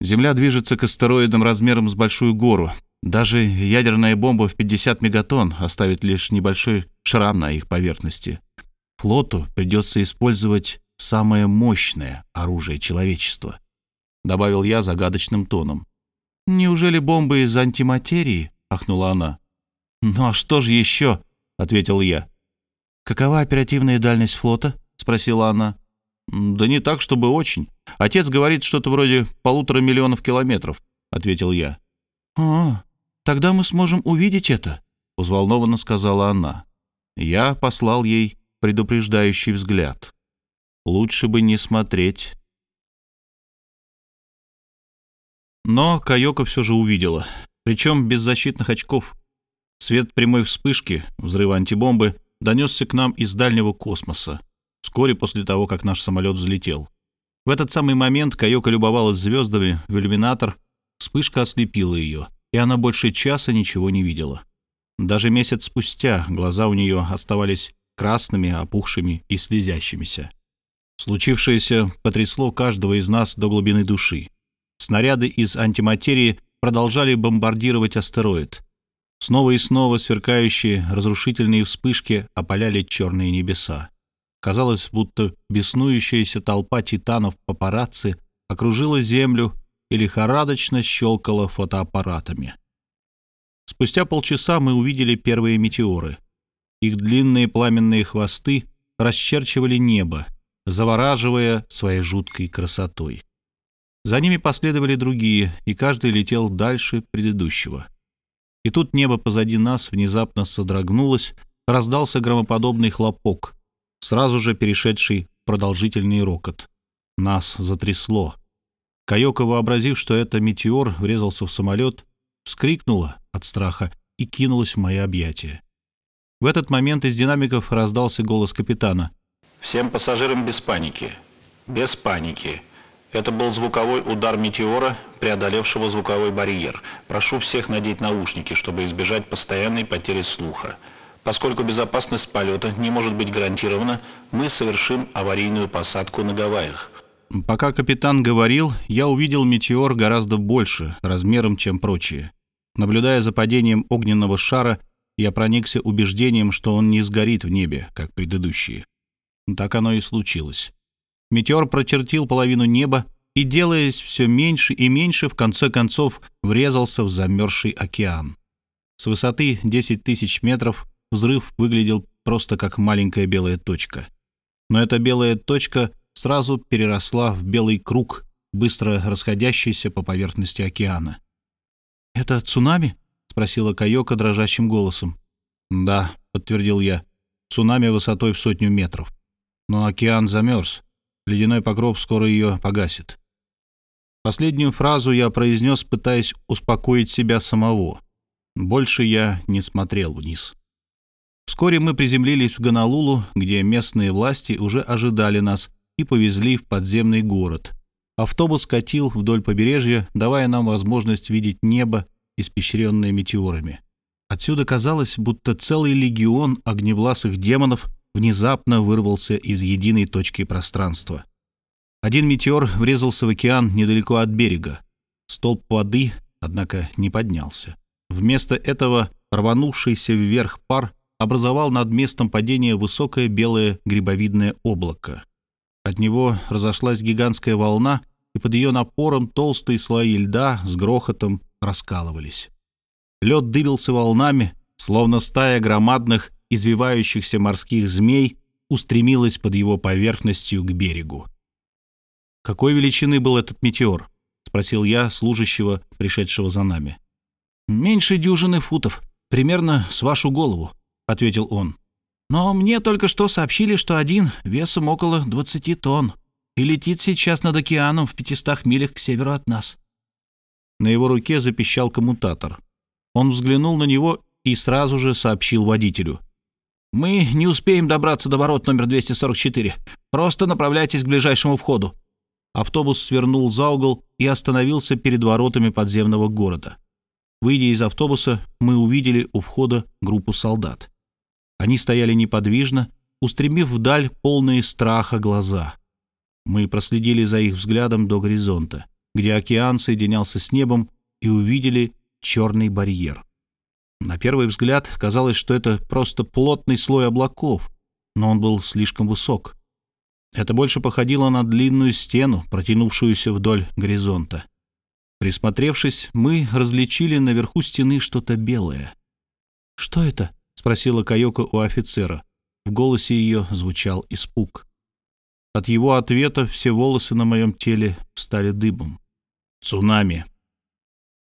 B: Земля движется к астероидам размером с большую гору. Даже ядерная бомба в 50 мегатонн оставит лишь небольшой шрам на их поверхности. Флоту придется использовать самое мощное оружие человечества — добавил я загадочным тоном.
C: «Неужели бомбы из антиматерии?» — ахнула она.
B: «Ну а что же еще?» — ответил я.
C: «Какова оперативная дальность флота?» — спросила она.
B: «Да не так, чтобы очень. Отец говорит что-то вроде полутора миллионов километров», — ответил я.
C: «О, тогда мы сможем увидеть это», — взволнованно сказала она.
B: Я послал ей предупреждающий взгляд. Лучше бы не смотреть Но Кайока все же увидела, причем без защитных очков. Свет прямой вспышки, взрыва антибомбы, донесся к нам из дальнего космоса, вскоре после того, как наш самолет взлетел. В этот самый момент Кайока любовалась звездами в иллюминатор, вспышка ослепила ее, и она больше часа ничего не видела. Даже месяц спустя глаза у нее оставались красными, опухшими и слезящимися. Случившееся потрясло каждого из нас до глубины души. Снаряды из антиматерии продолжали бомбардировать астероид. Снова и снова сверкающие разрушительные вспышки опаляли черные небеса. Казалось, будто беснующаяся толпа титанов папарацци окружила Землю и лихорадочно щелкала фотоаппаратами. Спустя полчаса мы увидели первые метеоры. Их длинные пламенные хвосты расчерчивали небо, завораживая своей жуткой красотой. За ними последовали другие, и каждый летел дальше предыдущего. И тут небо позади нас внезапно содрогнулось, раздался громоподобный хлопок, сразу же перешедший в продолжительный рокот. Нас затрясло. Кайока, вообразив, что это метеор, врезался в самолет, вскрикнула от страха и кинулась в мои объятия. В этот момент из динамиков раздался голос капитана.
E: «Всем пассажирам без паники. Без паники. Это был звуковой удар метеора, преодолевшего звуковой барьер. Прошу всех надеть наушники, чтобы избежать постоянной потери слуха. Поскольку безопасность полета не может быть гарантирована, мы совершим аварийную посадку на Гавайях.
B: Пока капитан говорил, я увидел метеор гораздо больше, размером, чем прочие. Наблюдая за падением огненного шара, я проникся убеждением, что он не сгорит в небе, как предыдущие. Так оно и случилось. Метеор прочертил половину неба и, делаясь все меньше и меньше, в конце концов врезался в замерзший океан. С высоты 10 тысяч метров взрыв выглядел просто как маленькая белая точка. Но эта белая точка сразу переросла в белый круг, быстро расходящийся по поверхности океана.
C: «Это цунами?» — спросила Кайока дрожащим голосом.
B: «Да», — подтвердил я, — «цунами высотой в сотню метров. Но океан замерз. Ледяной покров скоро ее погасит. Последнюю фразу я произнес, пытаясь успокоить себя самого. Больше я не смотрел вниз. Вскоре мы приземлились в Гонолулу, где местные власти уже ожидали нас и повезли в подземный город. Автобус катил вдоль побережья, давая нам возможность видеть небо, испещренное метеорами. Отсюда казалось, будто целый легион огневласых демонов внезапно вырвался из единой точки пространства. Один метеор врезался в океан недалеко от берега. Столб воды, однако, не поднялся. Вместо этого рванувшийся вверх пар образовал над местом падения высокое белое грибовидное облако. От него разошлась гигантская волна, и под ее напором толстые слои льда с грохотом раскалывались. Лед дыбился волнами, словно стая громадных извивающихся морских змей устремилась под его поверхностью к берегу. «Какой величины был этот метеор?» — спросил я служащего, пришедшего за нами.
C: «Меньше дюжины футов, примерно с вашу голову», — ответил он. «Но мне только что сообщили, что один весом около 20 тонн». и летит сейчас над океаном в пятистах милях к северу от нас».
B: На его руке запищал коммутатор. Он взглянул на него и сразу же сообщил водителю.
C: «Мы не успеем добраться до ворот номер 244. Просто направляйтесь к ближайшему входу».
B: Автобус свернул за угол и остановился перед воротами подземного города. Выйдя из автобуса, мы увидели у входа группу солдат. Они стояли неподвижно, устремив вдаль полные страха глаза. Мы проследили за их взглядом до горизонта, где океан соединялся с небом, и увидели черный барьер. На первый взгляд казалось, что это просто плотный слой облаков, но он был слишком высок. Это больше походило на длинную стену, протянувшуюся вдоль горизонта. Присмотревшись, мы различили наверху стены что-то белое.
C: «Что это?» — спросила Кайоко у офицера. В голосе ее звучал испуг.
B: От его ответа все волосы на моем теле стали дыбом. «Цунами»,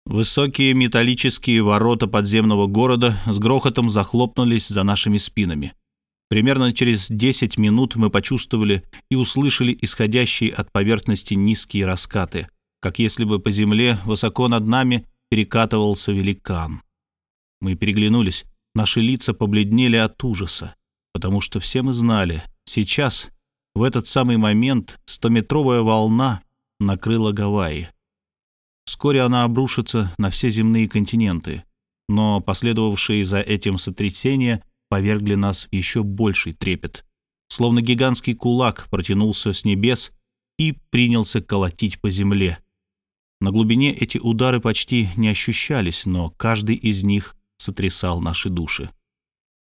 B: Высокие металлические ворота подземного города с грохотом захлопнулись за нашими спинами. Примерно через 10 минут мы почувствовали и услышали исходящие от поверхности низкие раскаты, как если бы по земле высоко над нами перекатывался великан. Мы переглянулись, наши лица побледнели от ужаса, потому что все мы знали, сейчас, в этот самый момент, стометровая волна накрыла Гавайи. Вскоре она обрушится на все земные континенты, но последовавшие за этим сотрясения повергли нас в еще больший трепет. Словно гигантский кулак протянулся с небес и принялся колотить по земле. На глубине эти удары почти не ощущались, но каждый из них сотрясал наши души.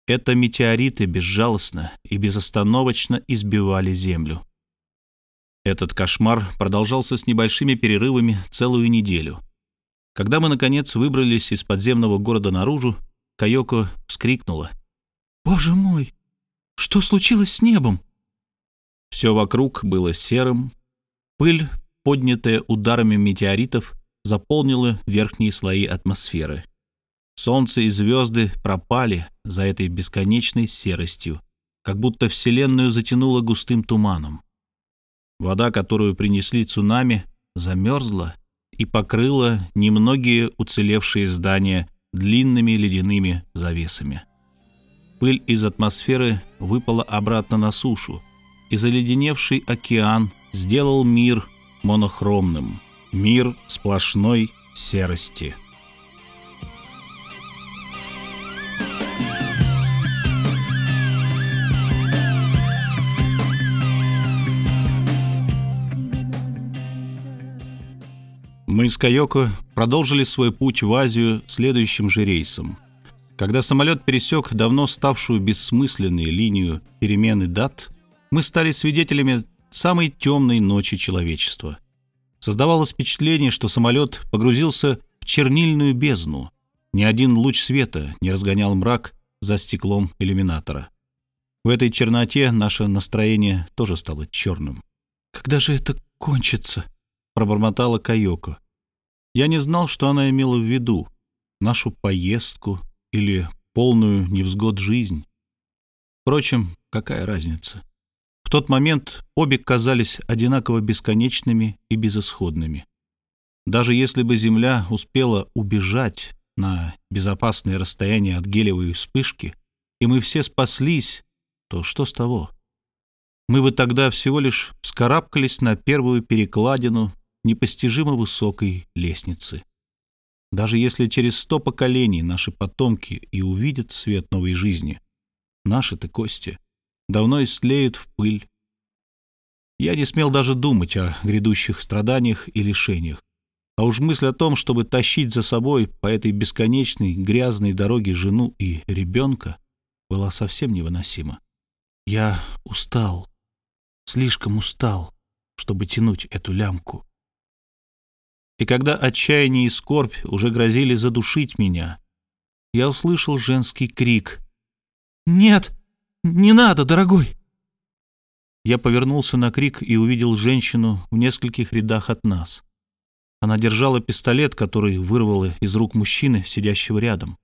B: Это метеориты безжалостно и безостановочно избивали Землю. Этот кошмар продолжался с небольшими перерывами целую неделю. Когда мы, наконец, выбрались из подземного города наружу, Кайоко вскрикнула.
C: «Боже мой! Что случилось с небом?»
B: Все вокруг было серым. Пыль, поднятая ударами метеоритов, заполнила верхние слои атмосферы. Солнце и звезды пропали за этой бесконечной серостью, как будто Вселенную затянуло густым туманом. Вода, которую принесли цунами, замерзла и покрыла немногие уцелевшие здания длинными ледяными завесами. Пыль из атмосферы выпала обратно на сушу, и заледеневший океан сделал мир монохромным, мир сплошной серости. Мы с Кайоко продолжили свой путь в Азию следующим же рейсом. Когда самолет пересек давно ставшую бессмысленной линию перемены дат, мы стали свидетелями самой темной ночи человечества. Создавалось впечатление, что самолет погрузился в чернильную бездну. Ни один луч света не разгонял мрак за стеклом иллюминатора. В этой черноте наше настроение тоже стало черным.
C: «Когда же это кончится?»
B: — пробормотала Кайоко. Я не знал, что она имела в виду. Нашу поездку или полную невзгод жизнь. Впрочем, какая разница? В тот момент обе казались одинаково бесконечными и безысходными. Даже если бы Земля успела убежать на безопасное расстояние от гелевой вспышки, и мы все спаслись, то что с того? Мы бы тогда всего лишь вскарабкались на первую перекладину непостижимо высокой лестницы. Даже если через сто поколений наши потомки и увидят свет новой жизни, наши-то кости давно истлеют в пыль. Я не смел даже думать о грядущих страданиях и лишениях, а уж мысль о том, чтобы тащить за собой по этой бесконечной грязной дороге жену и ребенка, была совсем невыносима. Я устал, слишком устал, чтобы тянуть эту лямку и когда отчаяние и скорбь уже грозили задушить меня, я услышал женский крик.
C: «Нет, не надо, дорогой!»
B: Я повернулся на крик и увидел женщину в нескольких рядах от нас. Она держала пистолет, который вырвала из рук мужчины, сидящего рядом.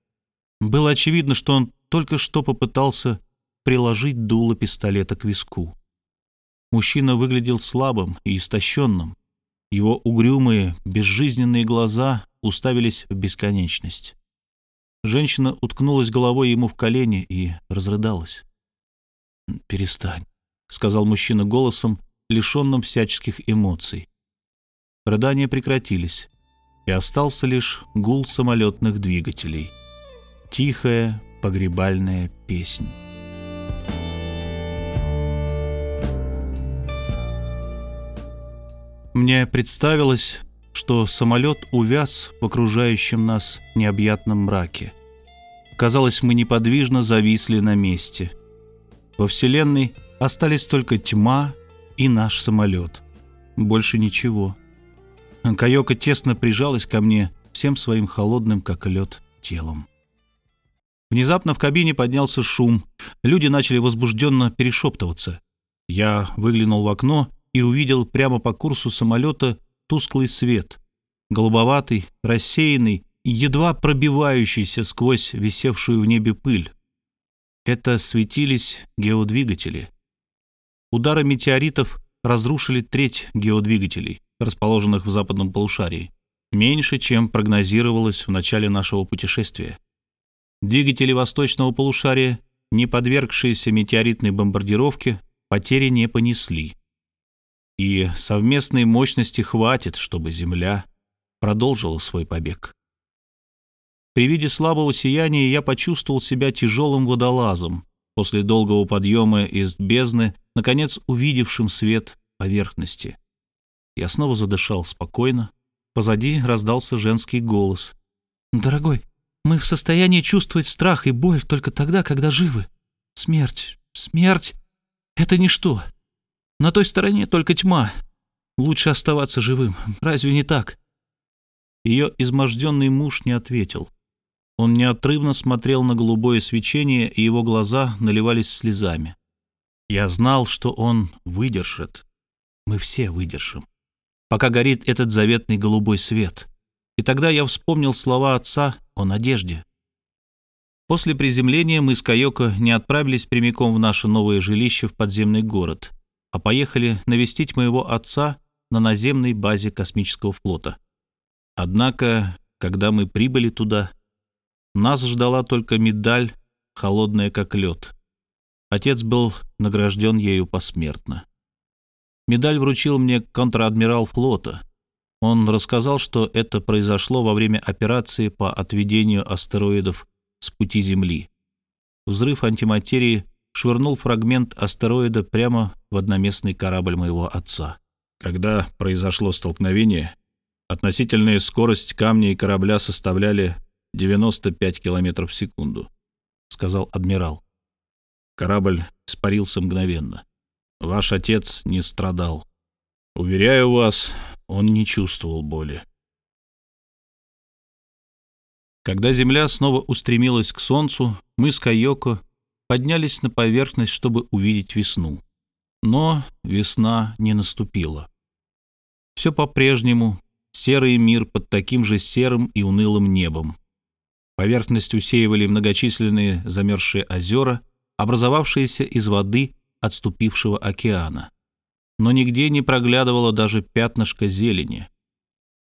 B: Было очевидно, что он только что попытался приложить дуло пистолета к виску. Мужчина выглядел слабым и истощенным. Его угрюмые, безжизненные глаза уставились в бесконечность. Женщина уткнулась головой ему в колени и разрыдалась. «Перестань», — сказал мужчина голосом, лишенным всяческих эмоций. Рыдания прекратились, и остался лишь гул самолетных двигателей. Тихая погребальная песнь. Мне представилось, что самолет увяз в окружающем нас необъятном мраке. Казалось, мы неподвижно зависли на месте. Во Вселенной остались только тьма и наш самолет. Больше ничего. Кайока тесно прижалась ко мне всем своим холодным, как лед, телом. Внезапно в кабине поднялся шум. Люди начали возбужденно перешептываться. Я выглянул в окно и увидел прямо по курсу самолета тусклый свет, голубоватый, рассеянный, едва пробивающийся сквозь висевшую в небе пыль. Это светились геодвигатели. Удары метеоритов разрушили треть геодвигателей, расположенных в западном полушарии, меньше, чем прогнозировалось в начале нашего путешествия. Двигатели восточного полушария, не подвергшиеся метеоритной бомбардировке, потери не понесли и совместной мощности хватит, чтобы Земля продолжила свой побег. При виде слабого сияния я почувствовал себя тяжелым водолазом, после долгого подъема из бездны, наконец увидевшим свет поверхности. Я снова задышал спокойно. Позади раздался женский голос. «Дорогой, мы в состоянии чувствовать страх и боль только тогда, когда живы. Смерть, смерть — это ничто. На той стороне только тьма. Лучше оставаться живым. Разве не так?» Ее изможденный муж не ответил. Он неотрывно смотрел на голубое свечение, и его глаза наливались слезами. Я знал, что он выдержит. Мы все выдержим. Пока горит этот заветный голубой свет. И тогда я вспомнил слова отца о надежде. После приземления мы с Кайоко не отправились прямиком в наше новое жилище в подземный город а поехали навестить моего отца на наземной базе космического флота. Однако, когда мы прибыли туда, нас ждала только медаль, холодная как лед. Отец был награжден ею посмертно. Медаль вручил мне контр-адмирал флота. Он рассказал, что это произошло во время операции по отведению астероидов с пути Земли. Взрыв антиматерии швырнул фрагмент астероида прямо в одноместный корабль моего отца. Когда произошло столкновение, относительная скорость камня и корабля составляли 95 км в секунду, сказал адмирал. Корабль испарился мгновенно. Ваш отец не страдал. Уверяю вас, он не чувствовал боли. Когда Земля снова устремилась к Солнцу, мы с Кайоко поднялись на поверхность, чтобы увидеть весну. Но весна не наступила. Все по-прежнему, серый мир под таким же серым и унылым небом. Поверхность усеивали многочисленные замерзшие озера, образовавшиеся из воды отступившего океана. Но нигде не проглядывало даже пятнышко зелени.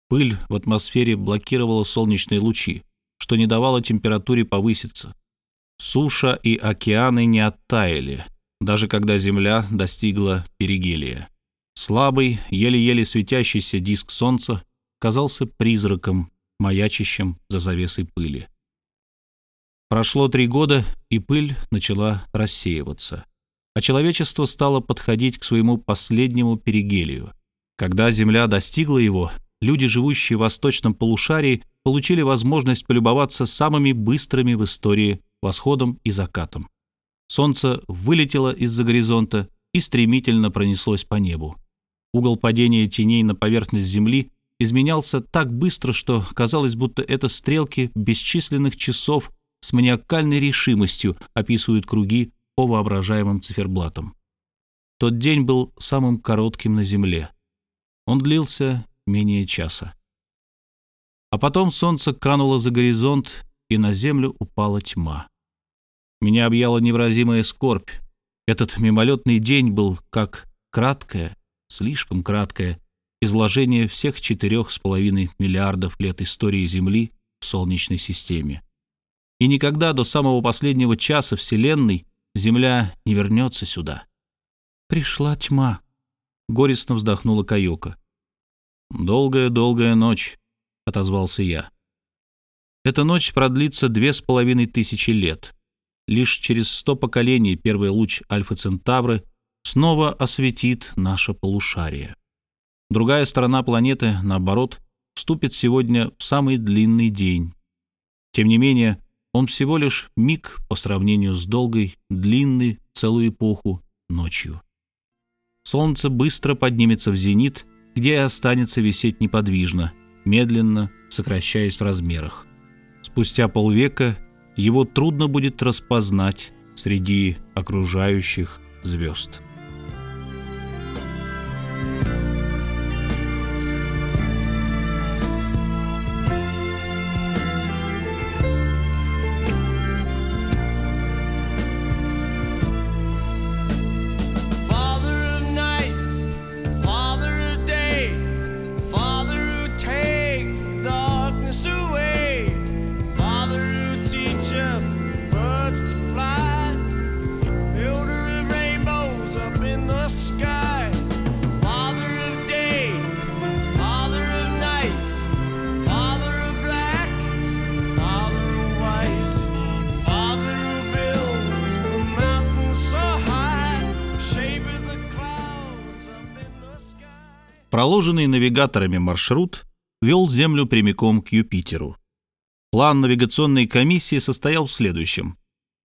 B: Пыль в атмосфере блокировала солнечные лучи, что не давало температуре повыситься. Суша и океаны не оттаяли, даже когда Земля достигла перигелия. Слабый, еле-еле светящийся диск Солнца казался призраком, маячащим за завесой пыли. Прошло три года, и пыль начала рассеиваться, а человечество стало подходить к своему последнему перигелию. Когда Земля достигла его, люди, живущие в восточном полушарии, получили возможность полюбоваться самыми быстрыми в истории восходом и закатом. Солнце вылетело из-за горизонта и стремительно пронеслось по небу. Угол падения теней на поверхность Земли изменялся так быстро, что казалось, будто это стрелки бесчисленных часов с маниакальной решимостью описывают круги по воображаемым циферблатам. Тот день был самым коротким на Земле. Он длился менее часа. А потом солнце кануло за горизонт, и на землю упала тьма. Меня объяла невыразимая скорбь. Этот мимолетный день был как краткое, слишком краткое изложение всех четырех с половиной миллиардов лет истории Земли в Солнечной системе. И никогда до самого последнего часа Вселенной Земля не вернется сюда.
C: «Пришла тьма», — горестно вздохнула Кайока.
B: «Долгая-долгая ночь», — отозвался я. Эта ночь продлится две с половиной тысячи лет. Лишь через сто поколений первый луч Альфа-Центавры снова осветит наше полушарие. Другая сторона планеты, наоборот, вступит сегодня в самый длинный день. Тем не менее, он всего лишь миг по сравнению с долгой, длинной, целую эпоху ночью. Солнце быстро поднимется в зенит, где и останется висеть неподвижно, медленно сокращаясь в размерах. Спустя полвека его трудно будет распознать среди окружающих звезд. Проложенный навигаторами маршрут вел Землю прямиком к Юпитеру. План навигационной комиссии состоял в следующем.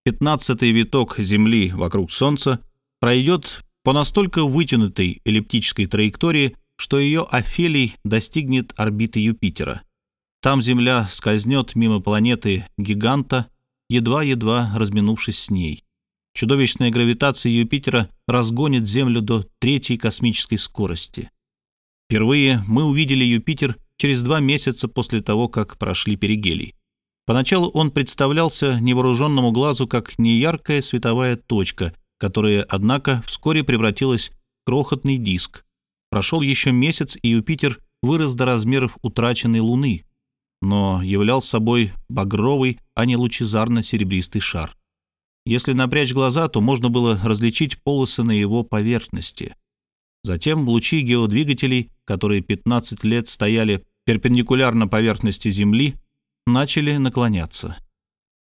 B: Пятнадцатый виток Земли вокруг Солнца пройдет по настолько вытянутой эллиптической траектории, что ее афелий достигнет орбиты Юпитера. Там Земля скользнет мимо планеты Гиганта, едва-едва разминувшись с ней. Чудовищная гравитация Юпитера разгонит Землю до третьей космической скорости. Впервые мы увидели Юпитер через два месяца после того, как прошли перигелий. Поначалу он представлялся невооруженному глазу как неяркая световая точка, которая, однако, вскоре превратилась в крохотный диск. Прошел еще месяц, и Юпитер вырос до размеров утраченной Луны, но являл собой багровый, а не лучезарно-серебристый шар. Если напрячь глаза, то можно было различить полосы на его поверхности. Затем лучи геодвигателей, которые 15 лет стояли перпендикулярно поверхности Земли, начали наклоняться.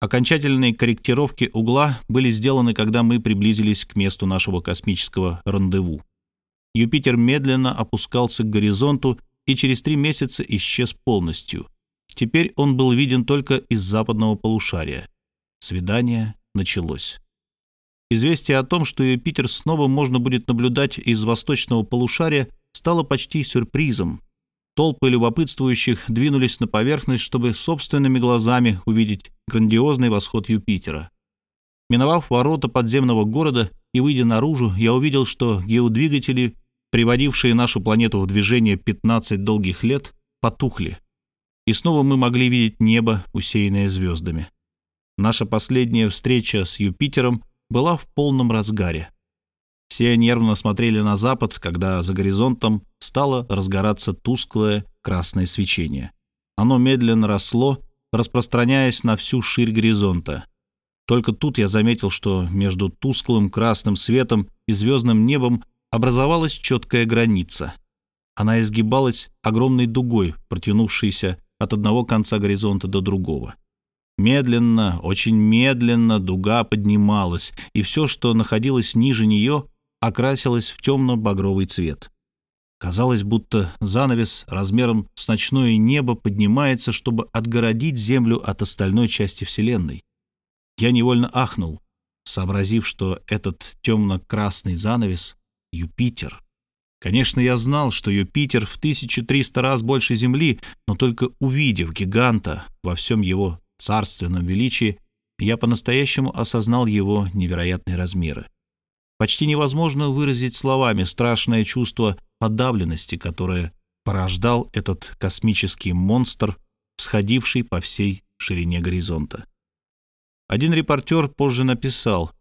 B: Окончательные корректировки угла были сделаны, когда мы приблизились к месту нашего космического рандеву. Юпитер медленно опускался к горизонту и через три месяца исчез полностью. Теперь он был виден только из западного полушария. Свидание началось. Известие о том, что Юпитер снова можно будет наблюдать из восточного полушария, стало почти сюрпризом. Толпы любопытствующих двинулись на поверхность, чтобы собственными глазами увидеть грандиозный восход Юпитера. Миновав ворота подземного города и выйдя наружу, я увидел, что геодвигатели, приводившие нашу планету в движение 15 долгих лет, потухли. И снова мы могли видеть небо, усеянное звездами. Наша последняя встреча с Юпитером была в полном разгаре. Все нервно смотрели на запад, когда за горизонтом стало разгораться тусклое красное свечение. Оно медленно росло, распространяясь на всю ширь горизонта. Только тут я заметил, что между тусклым красным светом и звездным небом образовалась четкая граница. Она изгибалась огромной дугой, протянувшейся от одного конца горизонта до другого. Медленно, очень медленно дуга поднималась, и все, что находилось ниже нее, окрасилось в темно-багровый цвет. Казалось, будто занавес размером с ночное небо поднимается, чтобы отгородить Землю от остальной части Вселенной. Я невольно ахнул, сообразив, что этот темно-красный занавес — Юпитер. Конечно, я знал, что Юпитер в 1300 раз больше Земли, но только увидев гиганта во всем его царственном величии, я по-настоящему осознал его невероятные размеры. Почти невозможно выразить словами страшное чувство подавленности, которое порождал этот космический монстр, всходивший по всей ширине горизонта. Один репортер позже написал,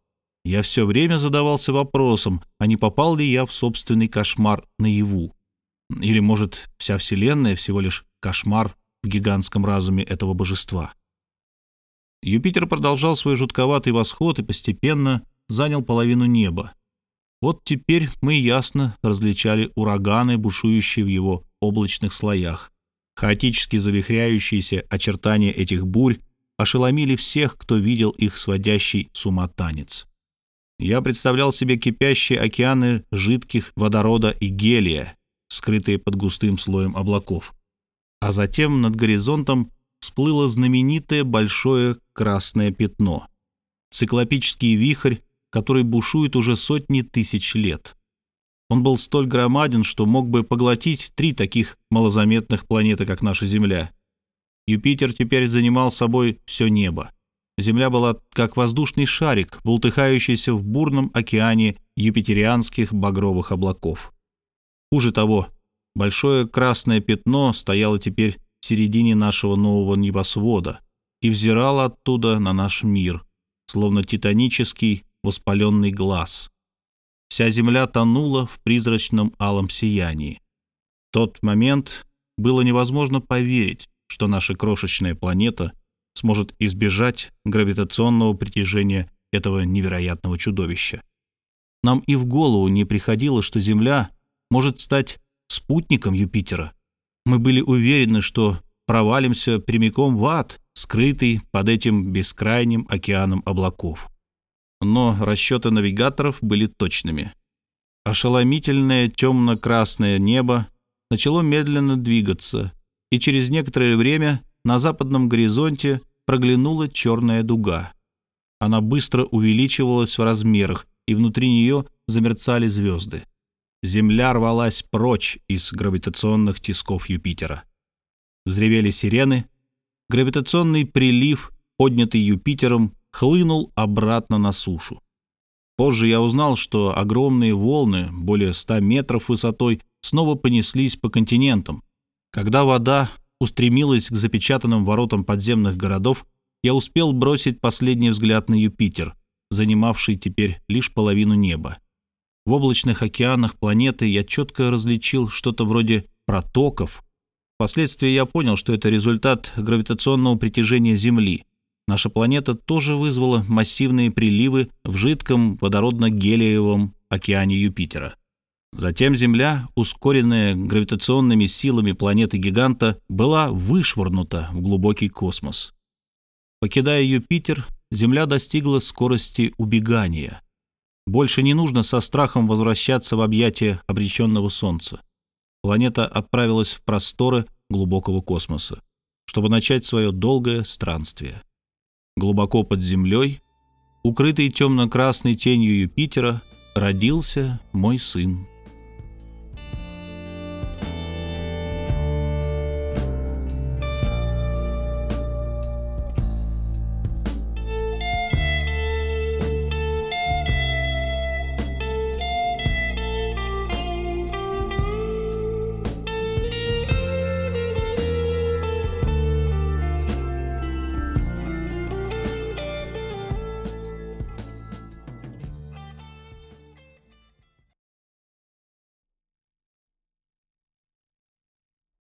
B: Я все время задавался вопросом, а не попал ли я в собственный кошмар наяву. Или, может, вся Вселенная всего лишь кошмар в гигантском разуме этого божества. Юпитер продолжал свой жутковатый восход и постепенно занял половину неба. Вот теперь мы ясно различали ураганы, бушующие в его облачных слоях. Хаотически завихряющиеся очертания этих бурь ошеломили всех, кто видел их сводящий с ума танец. Я представлял себе кипящие океаны жидких водорода и гелия, скрытые под густым слоем облаков. А затем над горизонтом всплыло знаменитое большое красное пятно. Циклопический вихрь, который бушует уже сотни тысяч лет. Он был столь громаден, что мог бы поглотить три таких малозаметных планеты, как наша Земля. Юпитер теперь занимал собой все небо. Земля была как воздушный шарик, бултыхающийся в бурном океане юпитерианских багровых облаков. Хуже того, большое красное пятно стояло теперь в середине нашего нового небосвода и взирало оттуда на наш мир, словно титанический воспаленный глаз. Вся земля тонула в призрачном алом сиянии. В тот момент было невозможно поверить, что наша крошечная планета сможет избежать гравитационного притяжения этого невероятного чудовища. Нам и в голову не приходило, что Земля может стать спутником Юпитера. Мы были уверены, что провалимся прямиком в ад, скрытый под этим бескрайним океаном облаков. Но расчеты навигаторов были точными. Ошеломительное темно-красное небо начало медленно двигаться, и через некоторое время на западном горизонте проглянула черная дуга. Она быстро увеличивалась в размерах, и внутри нее замерцали звезды. Земля рвалась прочь из гравитационных тисков Юпитера. Взревели сирены. Гравитационный прилив, поднятый Юпитером, хлынул обратно на сушу. Позже я узнал, что огромные волны, более 100 метров высотой, снова понеслись по континентам, когда вода устремилась к запечатанным воротам подземных городов, я успел бросить последний взгляд на Юпитер, занимавший теперь лишь половину неба. В облачных океанах планеты я четко различил что-то вроде протоков. Впоследствии я понял, что это результат гравитационного притяжения Земли. Наша планета тоже вызвала массивные приливы в жидком водородно-гелиевом океане Юпитера. Затем Земля, ускоренная гравитационными силами планеты-гиганта, была вышвырнута в глубокий космос. Покидая Юпитер, Земля достигла скорости убегания. Больше не нужно со страхом возвращаться в объятия обреченного Солнца. Планета отправилась в просторы глубокого космоса, чтобы начать свое долгое странствие. Глубоко под землей, укрытый темно-красной тенью Юпитера, родился мой сын.